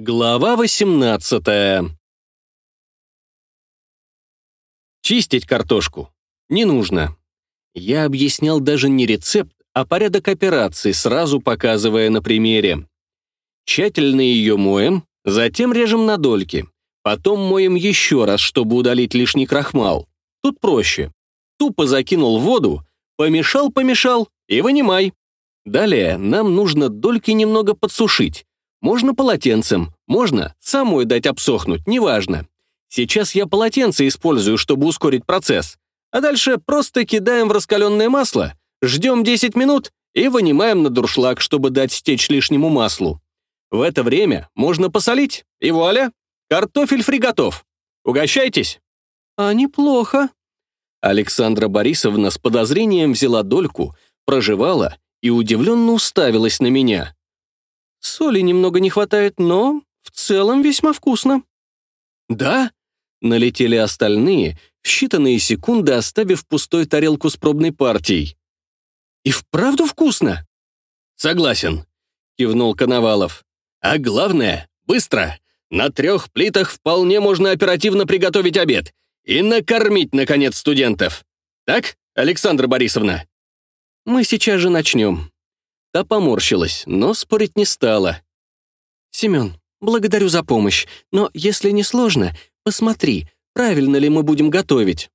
Глава 18 Чистить картошку не нужно. Я объяснял даже не рецепт, а порядок операции, сразу показывая на примере. Тщательно ее моем, затем режем на дольки. Потом моем еще раз, чтобы удалить лишний крахмал. Тут проще. Тупо закинул в воду, помешал-помешал и вынимай. Далее нам нужно дольки немного подсушить. Можно полотенцем, можно самой дать обсохнуть, неважно. Сейчас я полотенце использую, чтобы ускорить процесс. А дальше просто кидаем в раскаленное масло, ждем 10 минут и вынимаем на дуршлаг, чтобы дать стечь лишнему маслу. В это время можно посолить, и вуаля, картофель фри готов. Угощайтесь. А неплохо. Александра Борисовна с подозрением взяла дольку, прожевала и удивленно уставилась на меня. Соли немного не хватает, но в целом весьма вкусно. Да? Налетели остальные, в считанные секунды оставив пустой тарелку с пробной партией. «И вправду вкусно?» «Согласен», — кивнул Коновалов. «А главное, быстро. На трех плитах вполне можно оперативно приготовить обед и накормить, наконец, студентов. Так, Александра Борисовна?» «Мы сейчас же начнем». Та поморщилась, но спорить не стала. «Семен, благодарю за помощь, но если не сложно, посмотри, правильно ли мы будем готовить».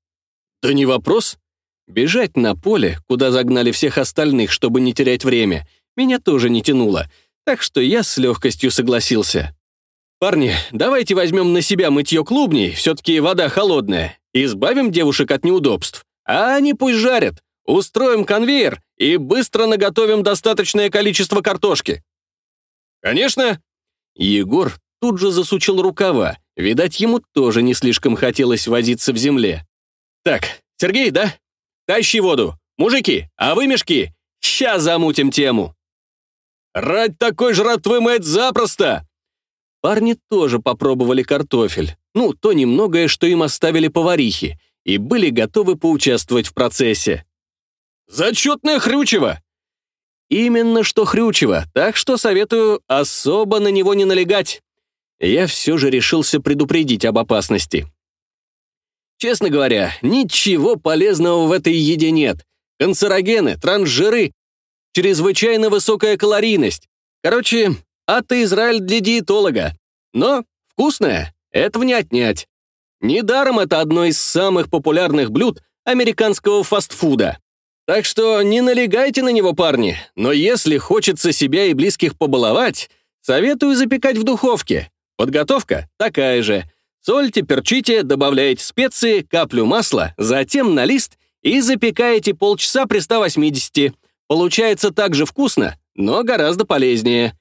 «Да не вопрос. Бежать на поле, куда загнали всех остальных, чтобы не терять время, меня тоже не тянуло, так что я с легкостью согласился. «Парни, давайте возьмем на себя мытье клубней, все-таки вода холодная, избавим девушек от неудобств, а они пусть жарят, устроим конвейер и быстро наготовим достаточное количество картошки». «Конечно!» Егор тут же засучил рукава, Видать, ему тоже не слишком хотелось возиться в земле. «Так, Сергей, да? Тащи воду! Мужики, а вы мешки? Сейчас замутим тему!» «Рать такой жратвы мыть запросто!» Парни тоже попробовали картофель, ну, то немногое, что им оставили поварихи, и были готовы поучаствовать в процессе. «Зачетное хрючево!» Именно что хрючево, так что советую особо на него не налегать я все же решился предупредить об опасности. Честно говоря, ничего полезного в этой еде нет. Канцерогены, трансжиры, чрезвычайно высокая калорийность. Короче, ата Израиль для диетолога. Но вкусная — этого не отнять. Недаром это одно из самых популярных блюд американского фастфуда. Так что не налегайте на него, парни, но если хочется себя и близких побаловать, советую запекать в духовке. Подготовка такая же. Сольте, перчите, добавляете специи, каплю масла, затем на лист и запекаете полчаса при 180. Получается так же вкусно, но гораздо полезнее.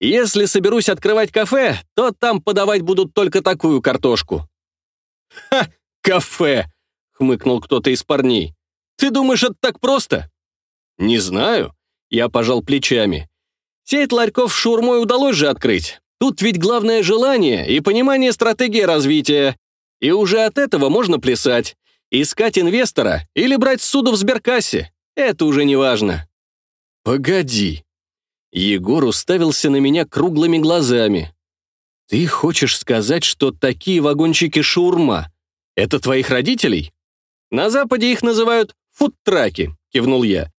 Если соберусь открывать кафе, то там подавать будут только такую картошку. «Ха, кафе!» — хмыкнул кто-то из парней. «Ты думаешь, это так просто?» «Не знаю», — я пожал плечами. «Сеть ларьков с шаурмой удалось же открыть. Тут ведь главное желание и понимание стратегии развития. И уже от этого можно плясать. Искать инвестора или брать суду в сберкассе. Это уже не важно. Погоди. Егор уставился на меня круглыми глазами. Ты хочешь сказать, что такие вагончики шаурма — это твоих родителей? На Западе их называют фудтраки, кивнул я.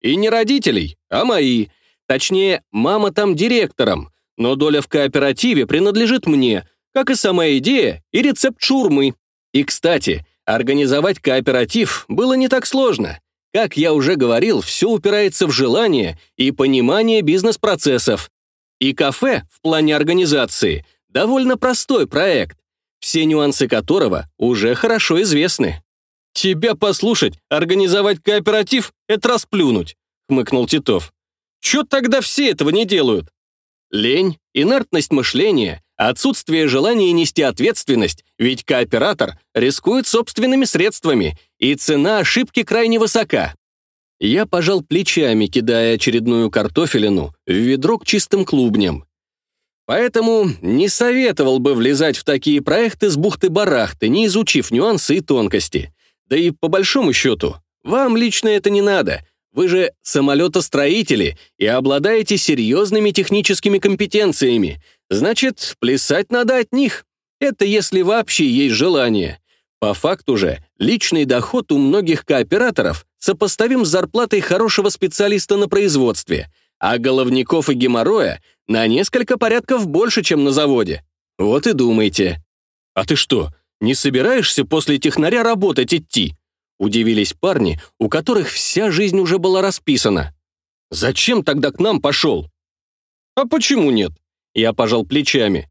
И не родителей, а мои. Точнее, мама там директором, но доля в кооперативе принадлежит мне, как и сама идея и рецепт шурмы. И, кстати, организовать кооператив было не так сложно. Как я уже говорил, все упирается в желание и понимание бизнес-процессов. И кафе в плане организации – довольно простой проект, все нюансы которого уже хорошо известны. «Тебя послушать, организовать кооператив – это расплюнуть», – хмыкнул Титов. «Чё тогда все этого не делают?» Лень, инертность мышления, отсутствие желания нести ответственность, ведь кооператор рискует собственными средствами, и цена ошибки крайне высока. Я пожал плечами, кидая очередную картофелину в ведро к чистым клубням. Поэтому не советовал бы влезать в такие проекты с бухты-барахты, не изучив нюансы и тонкости. Да и по большому счету, вам лично это не надо — вы же самолетостроители и обладаете серьезными техническими компетенциями, Значит, плясать надо от них. Это если вообще есть желание. По факту же, личный доход у многих кооператоров сопоставим с зарплатой хорошего специалиста на производстве, а головников и геморроя на несколько порядков больше, чем на заводе. Вот и думайте. А ты что, не собираешься после технаря работать идти? Удивились парни, у которых вся жизнь уже была расписана. Зачем тогда к нам пошел? А почему нет? Я пожал плечами.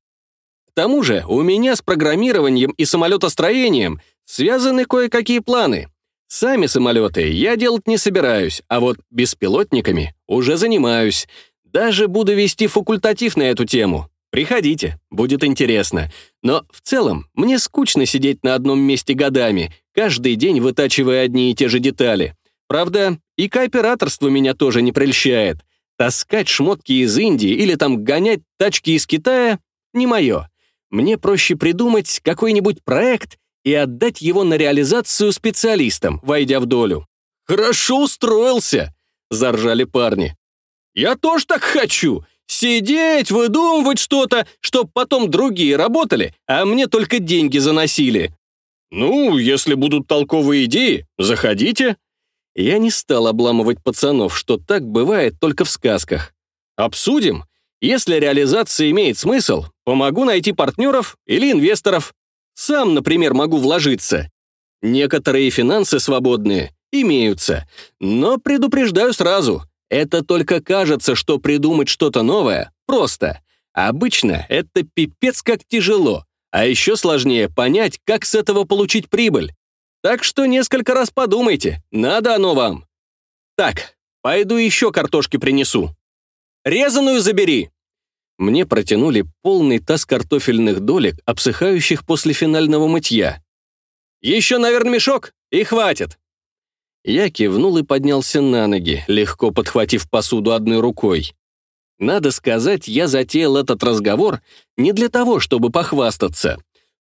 К тому же у меня с программированием и самолетостроением связаны кое-какие планы. Сами самолеты я делать не собираюсь, а вот беспилотниками уже занимаюсь. Даже буду вести факультатив на эту тему. Приходите, будет интересно. Но в целом мне скучно сидеть на одном месте годами, каждый день вытачивая одни и те же детали. Правда, и кооператорство меня тоже не прельщает. Таскать шмотки из Индии или там гонять тачки из Китая — не мое. Мне проще придумать какой-нибудь проект и отдать его на реализацию специалистам, войдя в долю. «Хорошо устроился!» — заржали парни. «Я тоже так хочу! Сидеть, выдумывать что-то, чтоб потом другие работали, а мне только деньги заносили. Ну, если будут толковые идеи, заходите». Я не стал обламывать пацанов, что так бывает только в сказках. «Обсудим. Если реализация имеет смысл, помогу найти партнеров или инвесторов. Сам, например, могу вложиться. Некоторые финансы свободные имеются, но предупреждаю сразу, это только кажется, что придумать что-то новое просто. Обычно это пипец как тяжело, а еще сложнее понять, как с этого получить прибыль. Так что несколько раз подумайте, надо оно вам. Так, пойду еще картошки принесу. Резаную забери. Мне протянули полный таз картофельных долек, обсыхающих после финального мытья. «Еще, наверное, мешок, и хватит!» Я кивнул и поднялся на ноги, легко подхватив посуду одной рукой. Надо сказать, я затеял этот разговор не для того, чтобы похвастаться.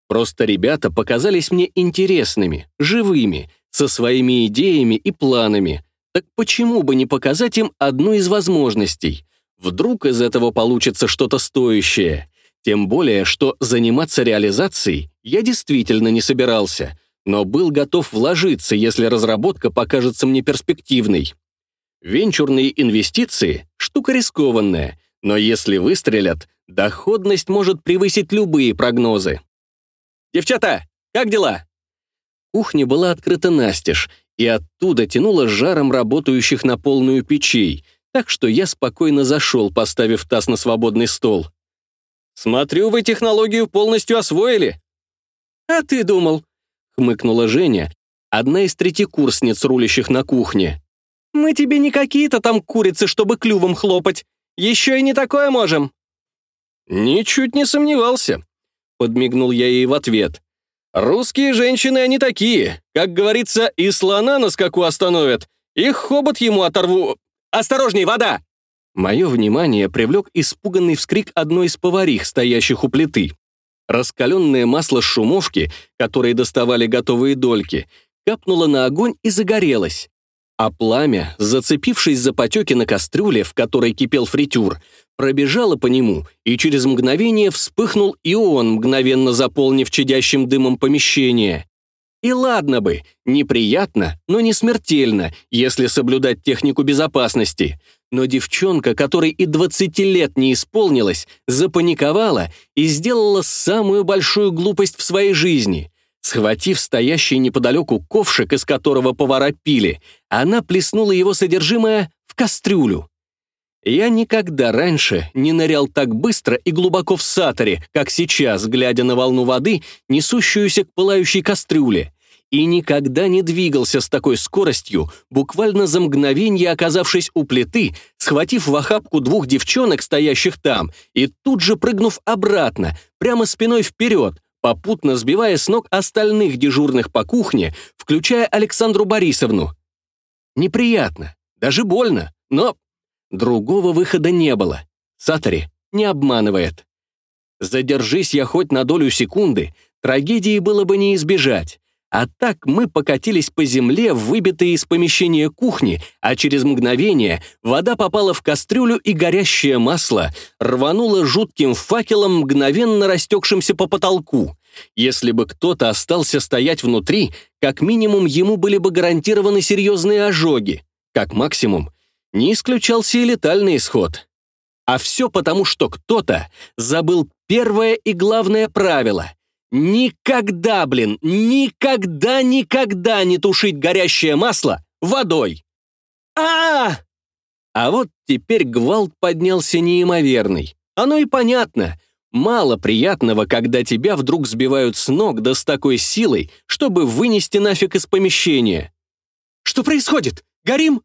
Просто ребята показались мне интересными, живыми, со своими идеями и планами. Так почему бы не показать им одну из возможностей? Вдруг из этого получится что-то стоящее. Тем более, что заниматься реализацией я действительно не собирался, но был готов вложиться, если разработка покажется мне перспективной. Венчурные инвестиции — штука рискованная, но если выстрелят, доходность может превысить любые прогнозы. «Девчата, как дела?» Кухня была открыта настежь, и оттуда тянуло жаром работающих на полную печей, так что я спокойно зашел, поставив таз на свободный стол. «Смотрю, вы технологию полностью освоили». «А ты думал?» — хмыкнула Женя, одна из третьекурсниц, рулящих на кухне. «Мы тебе не какие-то там курицы, чтобы клювом хлопать. Еще и не такое можем». «Ничуть не сомневался», — подмигнул я ей в ответ. «Русские женщины они такие. Как говорится, и слона на скаку остановят, и хобот ему оторву... Осторожней, вода!» Мое внимание привлек испуганный вскрик одной из поварих, стоящих у плиты. Раскаленное масло шумовки, которые доставали готовые дольки, капнуло на огонь и загорелось. А пламя, зацепившись за потеки на кастрюле, в которой кипел фритюр, пробежало по нему, и через мгновение вспыхнул и он, мгновенно заполнив чадящим дымом помещение. И ладно бы, неприятно, но не смертельно, если соблюдать технику безопасности. Но девчонка, которой и 20 лет не исполнилось, запаниковала и сделала самую большую глупость в своей жизни. Схватив стоящий неподалеку ковшик, из которого повара пили, она плеснула его содержимое в кастрюлю. Я никогда раньше не нырял так быстро и глубоко в саторе, как сейчас, глядя на волну воды, несущуюся к пылающей кастрюле, и никогда не двигался с такой скоростью, буквально за мгновение оказавшись у плиты, схватив в охапку двух девчонок, стоящих там, и тут же прыгнув обратно, прямо спиной вперед, попутно сбивая с ног остальных дежурных по кухне, включая Александру Борисовну. Неприятно, даже больно, но Другого выхода не было. Сатори не обманывает. Задержись я хоть на долю секунды, трагедии было бы не избежать. А так мы покатились по земле, выбитые из помещения кухни, а через мгновение вода попала в кастрюлю, и горящее масло рвануло жутким факелом, мгновенно растекшимся по потолку. Если бы кто-то остался стоять внутри, как минимум ему были бы гарантированы серьезные ожоги. Как максимум, не исключался и летальный исход. А все потому, что кто-то забыл первое и главное правило — Никогда, блин, никогда, никогда не тушить горящее масло водой. А, -а, -а! а вот теперь гвалт поднялся неимоверный. Оно и понятно. Мало приятного, когда тебя вдруг сбивают с ног да с такой силой, чтобы вынести нафиг из помещения. Что происходит? Горим?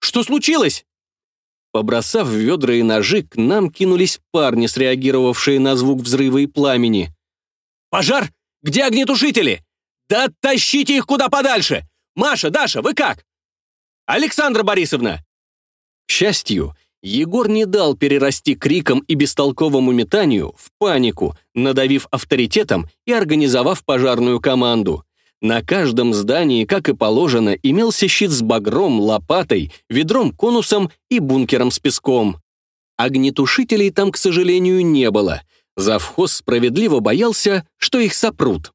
Что случилось? Побросав ведра и ножи, к нам кинулись парни, среагировавшие на звук взрыва и пламени. Пожар? Где огнетушители? Да тащите их куда подальше! Маша, Даша, вы как? Александра Борисовна!» К счастью, Егор не дал перерасти криком и бестолковому метанию в панику, надавив авторитетом и организовав пожарную команду. На каждом здании, как и положено, имелся щит с багром, лопатой, ведром-конусом и бункером с песком. Огнетушителей там, к сожалению, не было — Завхоз справедливо боялся, что их сопрут.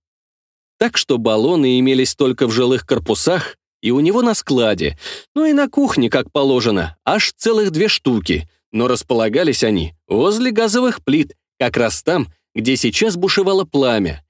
Так что баллоны имелись только в жилых корпусах и у него на складе, ну и на кухне, как положено, аж целых две штуки, но располагались они возле газовых плит, как раз там, где сейчас бушевало пламя.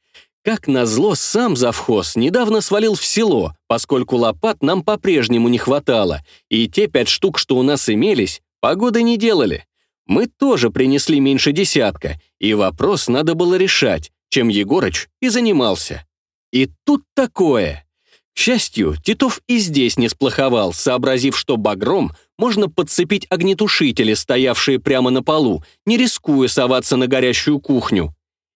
Как назло, сам завхоз недавно свалил в село, поскольку лопат нам по-прежнему не хватало, и те пять штук, что у нас имелись, погоды не делали. Мы тоже принесли меньше десятка, и вопрос надо было решать, чем Егорыч и занимался. И тут такое. К счастью, Титов и здесь не сплоховал, сообразив, что багром можно подцепить огнетушители, стоявшие прямо на полу, не рискуя соваться на горящую кухню.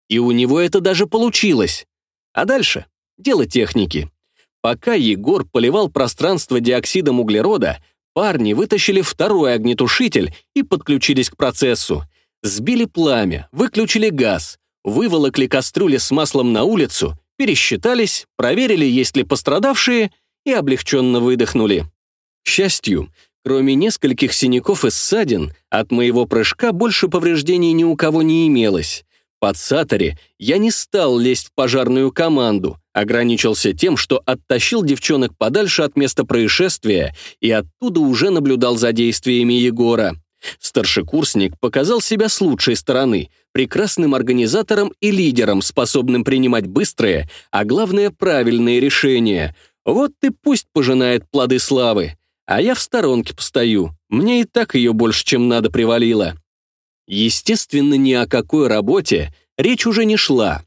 И у него это даже получилось. А дальше — дело техники. Пока Егор поливал пространство диоксидом углерода, Парни вытащили второй огнетушитель и подключились к процессу. Сбили пламя, выключили газ, выволокли кастрюли с маслом на улицу, пересчитались, проверили, есть ли пострадавшие, и облегченно выдохнули. К счастью, кроме нескольких синяков и ссадин, от моего прыжка больше повреждений ни у кого не имелось. Под Сатаре я не стал лезть в пожарную команду, ограничился тем, что оттащил девчонок подальше от места происшествия и оттуда уже наблюдал за действиями Егора. Старшекурсник показал себя с лучшей стороны, прекрасным организатором и лидером, способным принимать быстрые, а главное правильные решения. Вот ты пусть пожинает плоды славы. А я в сторонке постою, мне и так ее больше, чем надо, привалило. Естественно, ни о какой работе речь уже не шла.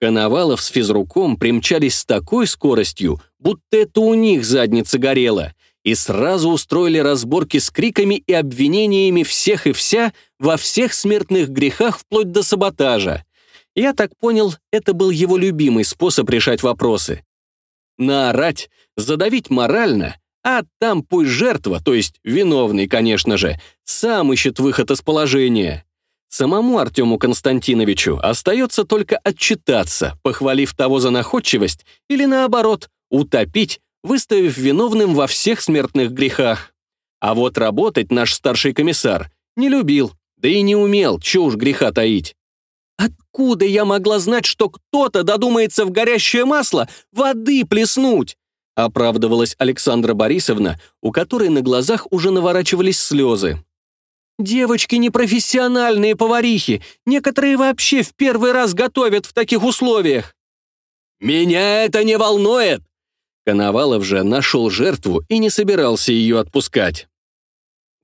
Коновалов с физруком примчались с такой скоростью, будто это у них задница горела, и сразу устроили разборки с криками и обвинениями всех и вся во всех смертных грехах вплоть до саботажа. Я так понял, это был его любимый способ решать вопросы. Наорать, задавить морально, а там пусть жертва, то есть виновный, конечно же, сам ищет выход из положения. Самому Артему Константиновичу остается только отчитаться, похвалив того за находчивость, или наоборот, утопить, выставив виновным во всех смертных грехах. А вот работать наш старший комиссар не любил, да и не умел, чё уж греха таить. Откуда я могла знать, что кто-то додумается в горящее масло воды плеснуть? Оправдывалась Александра Борисовна, у которой на глазах уже наворачивались слезы. Девочки непрофессиональные поварихи, некоторые вообще в первый раз готовят в таких условиях. Меня это не волнует. Коновалов же нашел жертву и не собирался ее отпускать.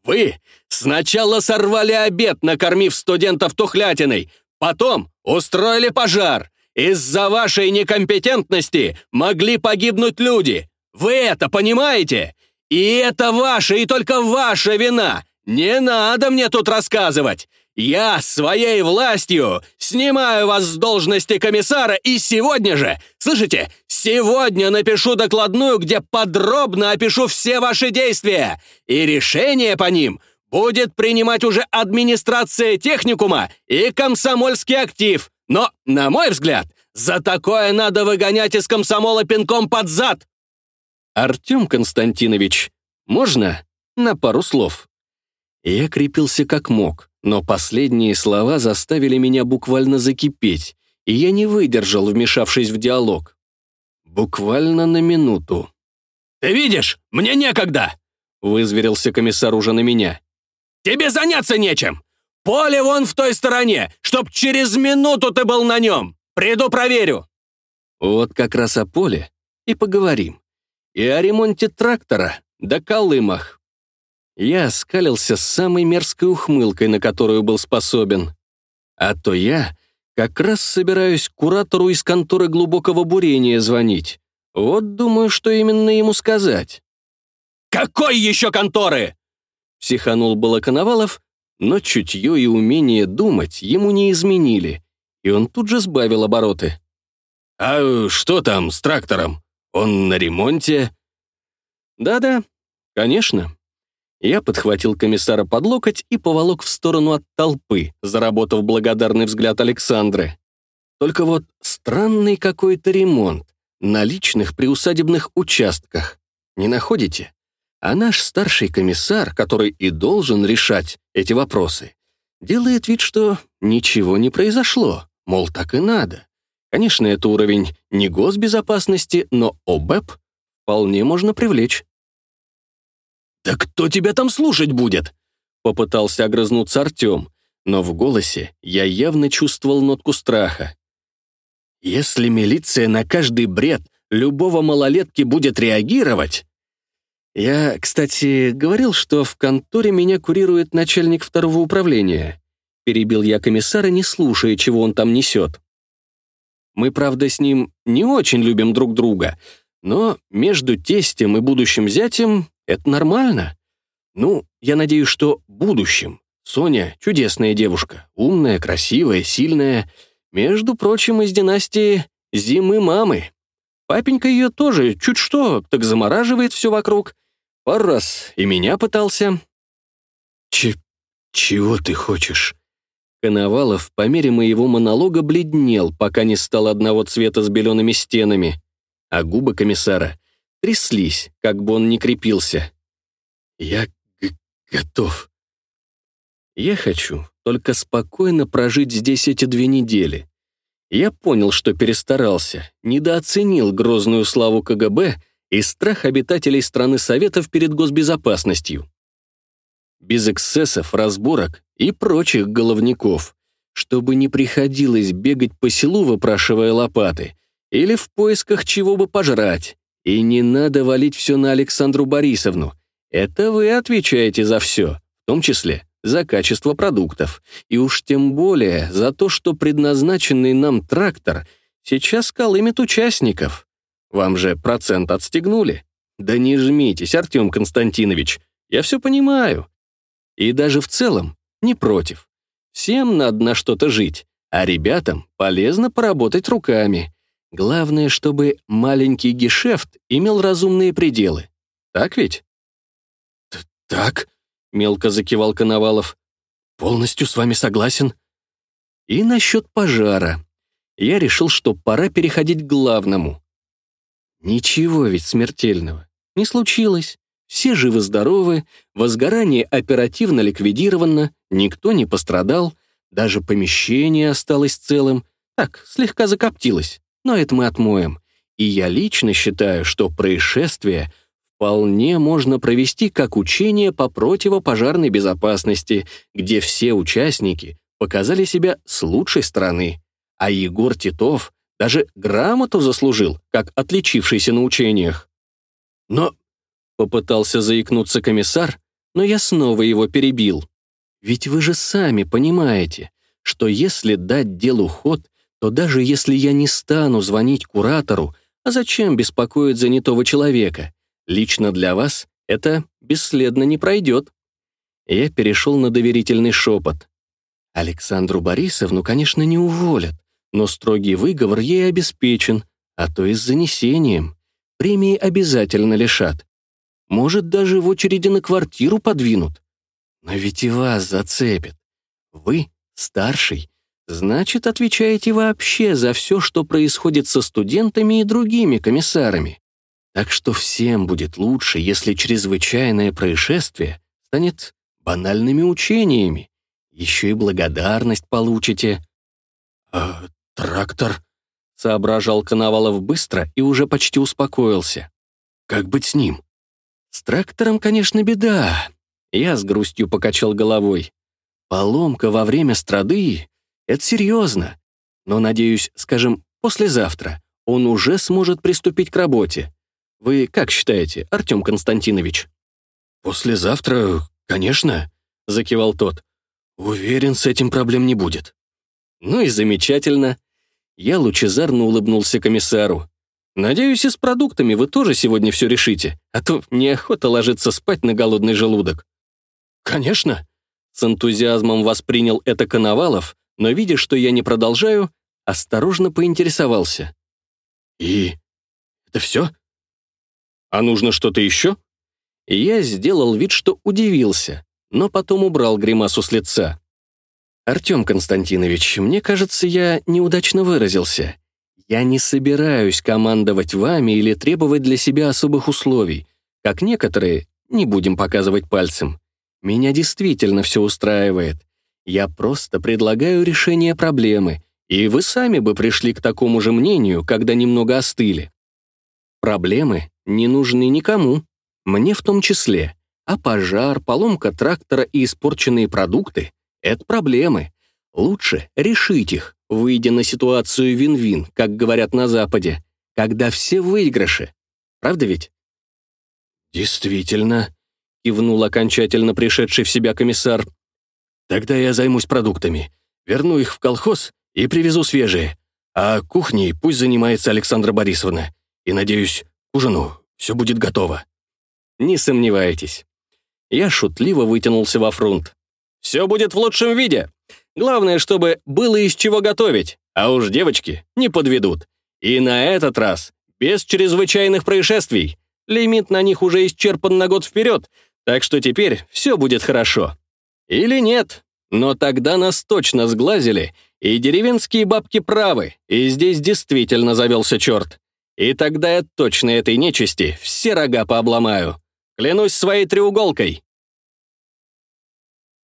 Вы сначала сорвали обед, накормив студентов тухлятиной, потом устроили пожар. Из-за вашей некомпетентности могли погибнуть люди. Вы это понимаете? И это ваша и только ваша вина. «Не надо мне тут рассказывать! Я своей властью снимаю вас с должности комиссара и сегодня же, слышите, сегодня напишу докладную, где подробно опишу все ваши действия, и решение по ним будет принимать уже администрация техникума и комсомольский актив. Но, на мой взгляд, За такое надо выгонять из комсомола пинком под зад!» «Артем Константинович, можно на пару слов?» Я крепился как мог, но последние слова заставили меня буквально закипеть, и я не выдержал, вмешавшись в диалог. Буквально на минуту. «Ты видишь, мне некогда!» — вызверился комиссар уже на меня. «Тебе заняться нечем! Поле вон в той стороне, чтоб через минуту ты был на нем! Приду проверю!» Вот как раз о поле и поговорим. И о ремонте трактора, да колымах. Я скалился с самой мерзкой ухмылкой, на которую был способен. А то я как раз собираюсь куратору из конторы глубокого бурения звонить. Вот думаю, что именно ему сказать. «Какой еще конторы?» Психанул было Коновалов, но чутье и умение думать ему не изменили, и он тут же сбавил обороты. «А что там с трактором? Он на ремонте?» «Да-да, конечно». Я подхватил комиссара под локоть и поволок в сторону от толпы, заработав благодарный взгляд Александры. Только вот странный какой-то ремонт на личных приусадебных участках. Не находите? А наш старший комиссар, который и должен решать эти вопросы, делает вид, что ничего не произошло, мол, так и надо. Конечно, это уровень не госбезопасности, но ОБЭП вполне можно привлечь. «Да кто тебя там слушать будет?» Попытался огрызнуться Артем, но в голосе я явно чувствовал нотку страха. «Если милиция на каждый бред любого малолетки будет реагировать...» Я, кстати, говорил, что в конторе меня курирует начальник второго управления. Перебил я комиссара, не слушая, чего он там несет. Мы, правда, с ним не очень любим друг друга, но между тестем и будущим зятем это нормально. Ну, я надеюсь, что будущим. Соня — чудесная девушка, умная, красивая, сильная. Между прочим, из династии Зимы мамы. Папенька ее тоже чуть что, так замораживает все вокруг. Пару раз и меня пытался. Ч чего ты хочешь? Коновалов по мере моего монолога бледнел, пока не стал одного цвета с белеными стенами, а губы комиссара тряслись, как бы он ни крепился. «Я готов. Я хочу только спокойно прожить здесь эти две недели. Я понял, что перестарался, недооценил грозную славу КГБ и страх обитателей страны Советов перед госбезопасностью. Без эксцессов, разборок и прочих головников, чтобы не приходилось бегать по селу, выпрашивая лопаты, или в поисках чего бы пожрать, и не надо валить все на Александру Борисовну. Это вы отвечаете за все, в том числе за качество продуктов. И уж тем более за то, что предназначенный нам трактор сейчас колымет участников. Вам же процент отстегнули. Да не жмитесь, Артем Константинович, я все понимаю. И даже в целом не против. Всем надо на что-то жить, а ребятам полезно поработать руками. Главное, чтобы маленький гешефт имел разумные пределы. Так ведь? «Так», — мелко закивал Коновалов, — «полностью с вами согласен». И насчет пожара. Я решил, что пора переходить к главному. Ничего ведь смертельного не случилось. Все живы-здоровы, возгорание оперативно ликвидировано, никто не пострадал, даже помещение осталось целым, так, слегка закоптилось но это мы отмоем. И я лично считаю, что происшествие вполне можно провести как учение по противопожарной безопасности, где все участники показали себя с лучшей стороны. А Егор Титов даже грамоту заслужил, как отличившийся на учениях. Но попытался заикнуться комиссар, но я снова его перебил. Ведь вы же сами понимаете, что если дать делу ход, то даже если я не стану звонить куратору, а зачем беспокоить занятого человека? Лично для вас это бесследно не пройдет. Я перешел на доверительный шепот. Александру Борисовну, конечно, не уволят, но строгий выговор ей обеспечен, а то и с занесением. Премии обязательно лишат. Может, даже в очереди на квартиру подвинут. Но ведь и вас зацепят. Вы старший, Значит, отвечаете вообще за все, что происходит со студентами и другими комиссарами. Так что всем будет лучше, если чрезвычайное происшествие станет банальными учениями. Еще и благодарность получите. «А трактор?» — соображал Коновалов быстро и уже почти успокоился. «Как быть с ним?» «С трактором, конечно, беда». Я с грустью покачал головой. «Поломка во время страды — это серьезно. Но, надеюсь, скажем, послезавтра он уже сможет приступить к работе. Вы как считаете, Артем Константинович?» «Послезавтра, конечно», — закивал тот. «Уверен, с этим проблем не будет». «Ну и замечательно». Я лучезарно улыбнулся комиссару. «Надеюсь, и с продуктами вы тоже сегодня все решите, а то неохота ложиться спать на голодный желудок». «Конечно», — с энтузиазмом воспринял это Коновалов, но, видя, что я не продолжаю, осторожно поинтересовался. «И это все?» «А нужно что-то еще?» Я сделал вид, что удивился, но потом убрал гримасу с лица. «Артем Константинович, мне кажется, я неудачно выразился. Я не собираюсь командовать вами или требовать для себя особых условий, как некоторые, не будем показывать пальцем. Меня действительно все устраивает. Я просто предлагаю решение проблемы, и вы сами бы пришли к такому же мнению, когда немного остыли. Проблемы не нужны никому, мне в том числе. А пожар, поломка трактора и испорченные продукты — это проблемы. Лучше решить их, выйдя на ситуацию вин-вин, как говорят на Западе, когда все выигрыши. Правда ведь? «Действительно», — кивнул окончательно пришедший в себя комиссар. «Тогда я займусь продуктами, верну их в колхоз и привезу свежие, а кухней пусть занимается Александра Борисовна, и, надеюсь, к ужину все будет готово». «Не сомневайтесь». Я шутливо вытянулся во фронт. «Все будет в лучшем виде. Главное, чтобы было из чего готовить, а уж девочки не подведут. И на этот раз без чрезвычайных происшествий. Лимит на них уже исчерпан на год вперед, так что теперь все будет хорошо. Или нет, но тогда нас точно сглазили, и деревенские бабки правы, и здесь действительно завелся черт. И тогда я точно этой нечисти все рога пообломаю. Клянусь своей треуголкой.